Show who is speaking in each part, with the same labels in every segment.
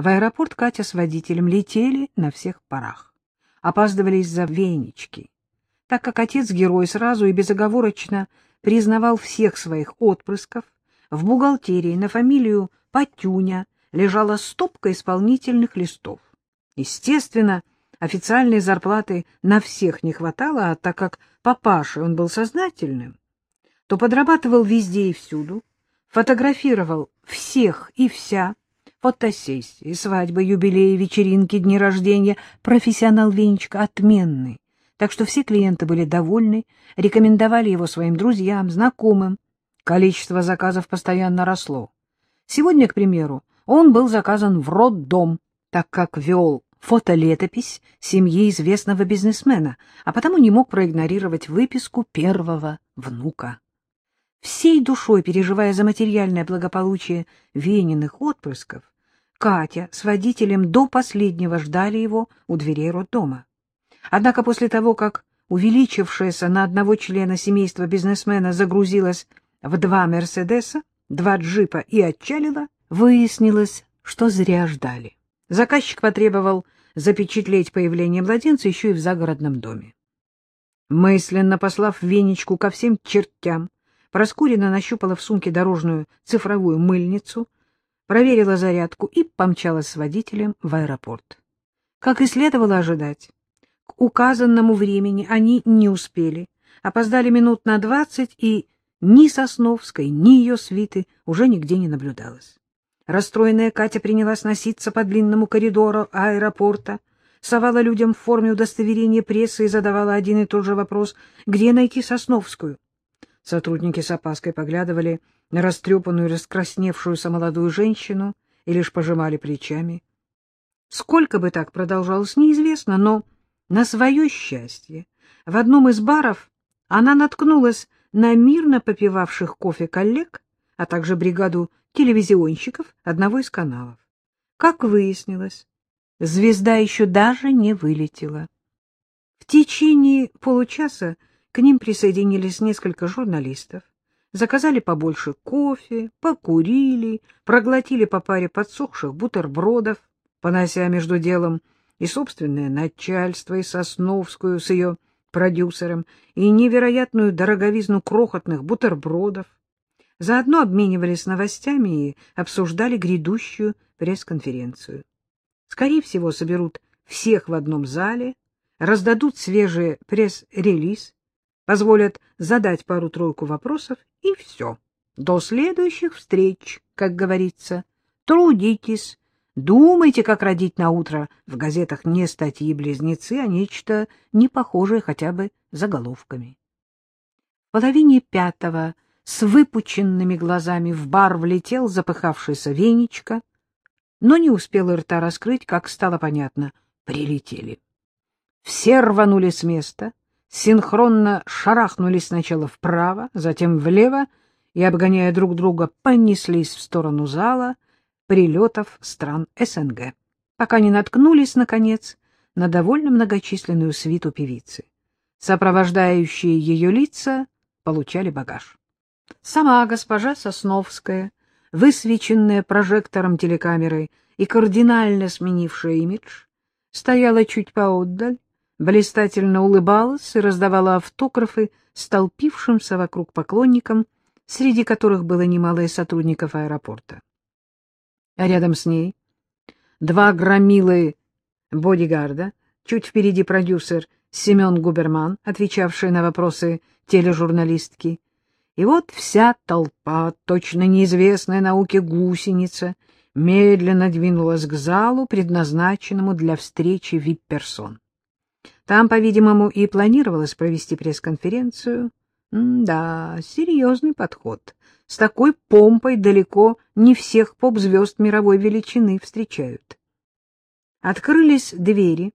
Speaker 1: В аэропорт Катя с водителем летели на всех парах. Опаздывали из-за Венечки. Так как отец-герой сразу и безоговорочно признавал всех своих отпрысков, в бухгалтерии на фамилию Патюня лежала стопка исполнительных листов. Естественно, официальной зарплаты на всех не хватало, а так как папаша он был сознательным, то подрабатывал везде и всюду, фотографировал всех и вся, фотосессии, свадьбы, юбилеи, вечеринки, дни рождения. Профессионал Венечка отменный, так что все клиенты были довольны, рекомендовали его своим друзьям, знакомым. Количество заказов постоянно росло. Сегодня, к примеру, он был заказан в роддом, так как вел фотолетопись семьи известного бизнесмена, а потому не мог проигнорировать выписку первого внука. Всей душой переживая за материальное благополучие Вениных отпрысков, Катя с водителем до последнего ждали его у дверей роддома. Однако после того, как увеличившаяся на одного члена семейства бизнесмена загрузилась в два «Мерседеса», два джипа и отчалила, выяснилось, что зря ждали. Заказчик потребовал запечатлеть появление младенца еще и в загородном доме. Мысленно послав Венечку ко всем чертям, Проскурина нащупала в сумке дорожную цифровую мыльницу, проверила зарядку и помчалась с водителем в аэропорт. Как и следовало ожидать, к указанному времени они не успели, опоздали минут на двадцать, и ни Сосновской, ни ее свиты уже нигде не наблюдалось. Расстроенная Катя принялась носиться по длинному коридору аэропорта, совала людям в форме удостоверения прессы и задавала один и тот же вопрос, где найти Сосновскую. Сотрудники с опаской поглядывали на растрепанную раскрасневшуюся молодую женщину и лишь пожимали плечами. Сколько бы так продолжалось, неизвестно, но на свое счастье в одном из баров она наткнулась на мирно попивавших кофе коллег, а также бригаду телевизионщиков одного из каналов. Как выяснилось, звезда еще даже не вылетела. В течение получаса к ним присоединились несколько журналистов, заказали побольше кофе, покурили, проглотили по паре подсохших бутербродов, понося между делом и собственное начальство, и Сосновскую с ее продюсером, и невероятную дороговизну крохотных бутербродов. Заодно обменивались новостями и обсуждали грядущую пресс-конференцию. Скорее всего, соберут всех в одном зале, раздадут свежий пресс-релиз, позволят задать пару-тройку вопросов, и все. До следующих встреч, как говорится. Трудитесь, думайте, как родить на утро. В газетах не статьи-близнецы, а нечто не похожее хотя бы заголовками. В половине пятого с выпученными глазами в бар влетел запыхавшийся Венечка, но не успел рта раскрыть, как стало понятно — прилетели. Все рванули с места — синхронно шарахнулись сначала вправо, затем влево и, обгоняя друг друга, понеслись в сторону зала прилетов стран СНГ, пока не наткнулись, наконец, на довольно многочисленную свиту певицы. Сопровождающие ее лица получали багаж. Сама госпожа Сосновская, высвеченная прожектором телекамеры и кардинально сменившая имидж, стояла чуть поотдаль, блистательно улыбалась и раздавала автографы столпившимся вокруг поклонникам, среди которых было немало и сотрудников аэропорта. А рядом с ней два громилы бодигарда, чуть впереди продюсер Семен Губерман, отвечавший на вопросы тележурналистки, и вот вся толпа, точно неизвестная науке гусеница, медленно двинулась к залу, предназначенному для встречи вип-персон. Там, по-видимому, и планировалось провести пресс-конференцию. Да, серьезный подход. С такой помпой далеко не всех поп-звезд мировой величины встречают. Открылись двери,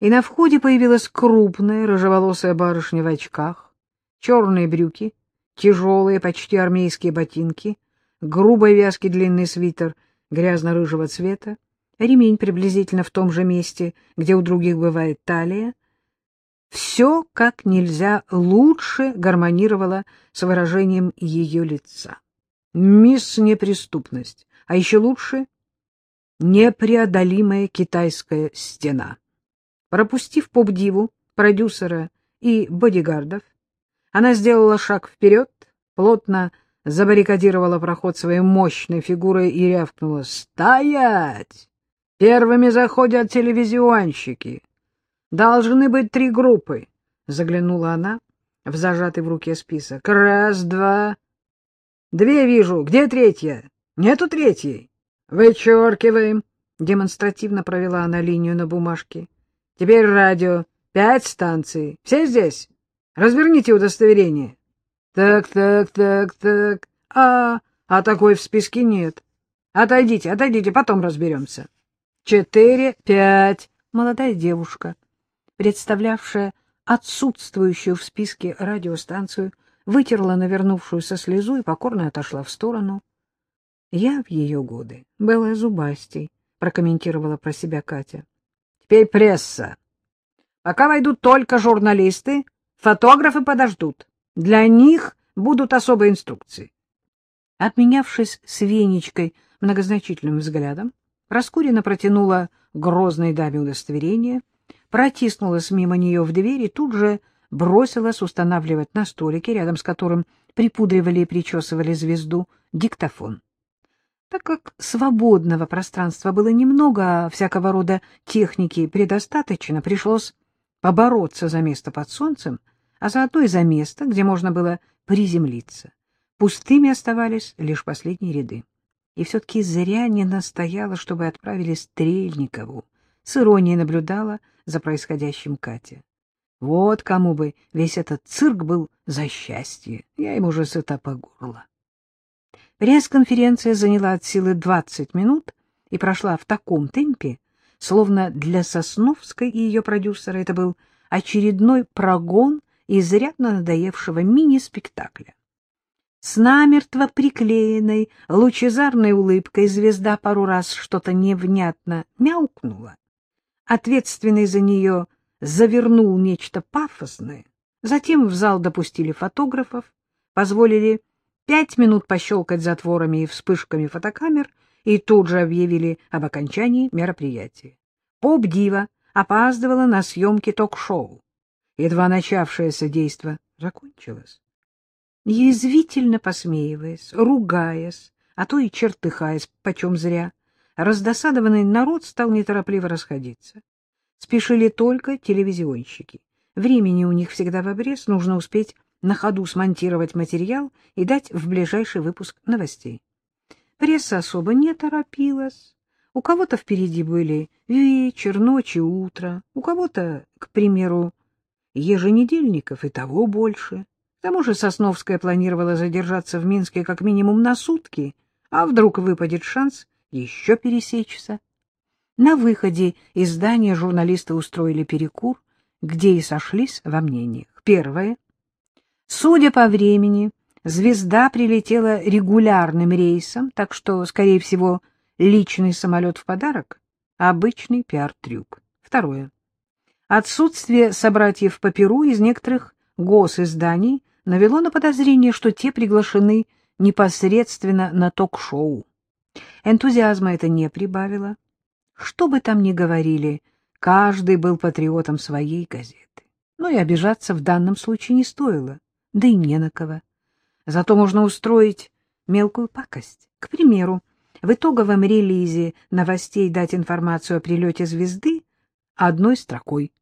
Speaker 1: и на входе появилась крупная рыжеволосая барышня в очках, черные брюки, тяжелые, почти армейские ботинки, грубый вязкий длинный свитер грязно-рыжего цвета, ремень приблизительно в том же месте, где у других бывает талия, все как нельзя лучше гармонировало с выражением ее лица. Мисс Неприступность, а еще лучше непреодолимая китайская стена. Пропустив поп-диву, продюсера и бодигардов, она сделала шаг вперед, плотно забаррикадировала проход своей мощной фигурой и рявкнула «Стоять! Первыми заходят телевизионщики. Должны быть три группы», — заглянула она в зажатый в руке список. «Раз, два...» «Две вижу. Где третья?» «Нету третьей». «Вычеркиваем», — демонстративно провела она линию на бумажке. «Теперь радио. Пять станций. Все здесь? Разверните удостоверение». Так, так, так, так. А, а такой в списке нет. Отойдите, отойдите, потом разберемся. Четыре, пять. Молодая девушка, представлявшая отсутствующую в списке радиостанцию, вытерла навернувшуюся слезу и покорно отошла в сторону. Я в ее годы была зубастей, прокомментировала про себя Катя. Теперь пресса. Пока войдут только журналисты, фотографы подождут. Для них будут особые инструкции. Обменявшись с Венечкой многозначительным взглядом, Проскурина протянула грозной даме удостоверение, протиснулась мимо нее в дверь и тут же бросилась устанавливать на столике, рядом с которым припудривали и причесывали звезду, диктофон. Так как свободного пространства было немного, а всякого рода техники предостаточно, пришлось побороться за место под солнцем, а заодно и за место, где можно было приземлиться. Пустыми оставались лишь последние ряды. И все-таки зря не настояла, чтобы отправили Стрельникову. С иронией наблюдала за происходящим Катя. Вот кому бы весь этот цирк был за счастье. Я им уже сыта по горло. Пресс-конференция заняла от силы 20 минут и прошла в таком темпе, словно для Сосновской и ее продюсера это был очередной прогон изрядно надоевшего мини-спектакля. С намертво приклеенной лучезарной улыбкой звезда пару раз что-то невнятно мяукнула. Ответственный за нее завернул нечто пафосное. Затем в зал допустили фотографов, позволили пять минут пощелкать затворами и вспышками фотокамер и тут же объявили об окончании мероприятия. Поп-дива опаздывала на съемки ток-шоу едва начавшееся действо закончилось. Язвительно посмеиваясь, ругаясь, а то и чертыхаясь, почем зря, раздосадованный народ стал неторопливо расходиться. Спешили только телевизионщики. Времени у них всегда в обрез, нужно успеть на ходу смонтировать материал и дать в ближайший выпуск новостей. Пресса особо не торопилась. У кого-то впереди были вечер, ночь и утро, у кого-то, к примеру, еженедельников и того больше. К тому же Сосновская планировала задержаться в Минске как минимум на сутки, а вдруг выпадет шанс еще пересечься. На выходе из здания журналисты устроили перекур, где и сошлись во мнениях. Первое. Судя по времени, звезда прилетела регулярным рейсом, так что, скорее всего, личный самолет в подарок — обычный пиар-трюк. Второе. Отсутствие собратьев по Перу из некоторых госизданий навело на подозрение, что те приглашены непосредственно на ток-шоу. Энтузиазма это не прибавило. Что бы там ни говорили, каждый был патриотом своей газеты. Но и обижаться в данном случае не стоило, да и не на кого. Зато можно устроить мелкую пакость. К примеру, в итоговом релизе новостей дать информацию о прилете звезды одной строкой.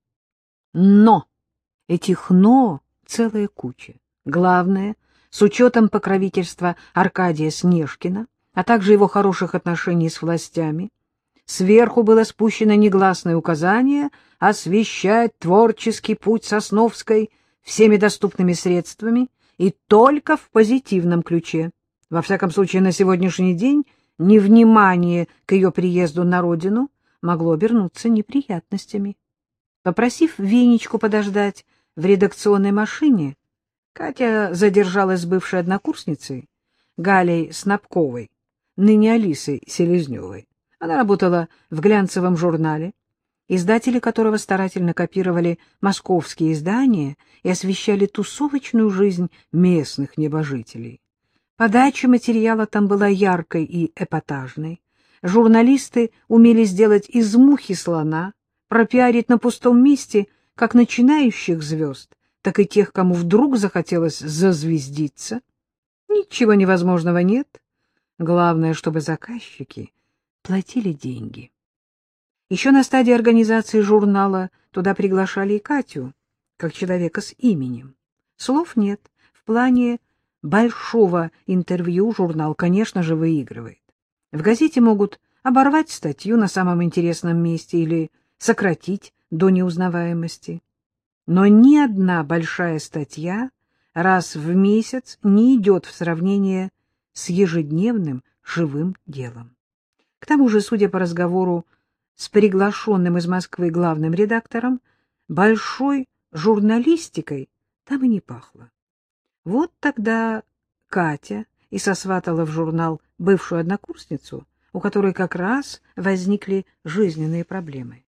Speaker 1: Но! Этих «но» целая куча. Главное, с учетом покровительства Аркадия Снежкина, а также его хороших отношений с властями, сверху было спущено негласное указание освещать творческий путь Сосновской всеми доступными средствами и только в позитивном ключе. Во всяком случае, на сегодняшний день невнимание к ее приезду на родину могло обернуться неприятностями. Попросив Венечку подождать в редакционной машине, Катя задержалась с бывшей однокурсницей, Галей Снапковой, ныне Алисой Селезневой. Она работала в глянцевом журнале, издатели которого старательно копировали московские издания и освещали тусовочную жизнь местных небожителей. Подача материала там была яркой и эпатажной. Журналисты умели сделать из мухи слона, пропиарить на пустом месте как начинающих звезд, так и тех, кому вдруг захотелось зазвездиться. Ничего невозможного нет. Главное, чтобы заказчики платили деньги. Еще на стадии организации журнала туда приглашали и Катю, как человека с именем. Слов нет. В плане большого интервью журнал, конечно же, выигрывает. В газете могут оборвать статью на самом интересном месте или сократить до неузнаваемости. Но ни одна большая статья раз в месяц не идет в сравнение с ежедневным живым делом. К тому же, судя по разговору с приглашенным из Москвы главным редактором, большой журналистикой там и не пахло. Вот тогда Катя и сосватала в журнал бывшую однокурсницу, у которой как раз возникли жизненные проблемы.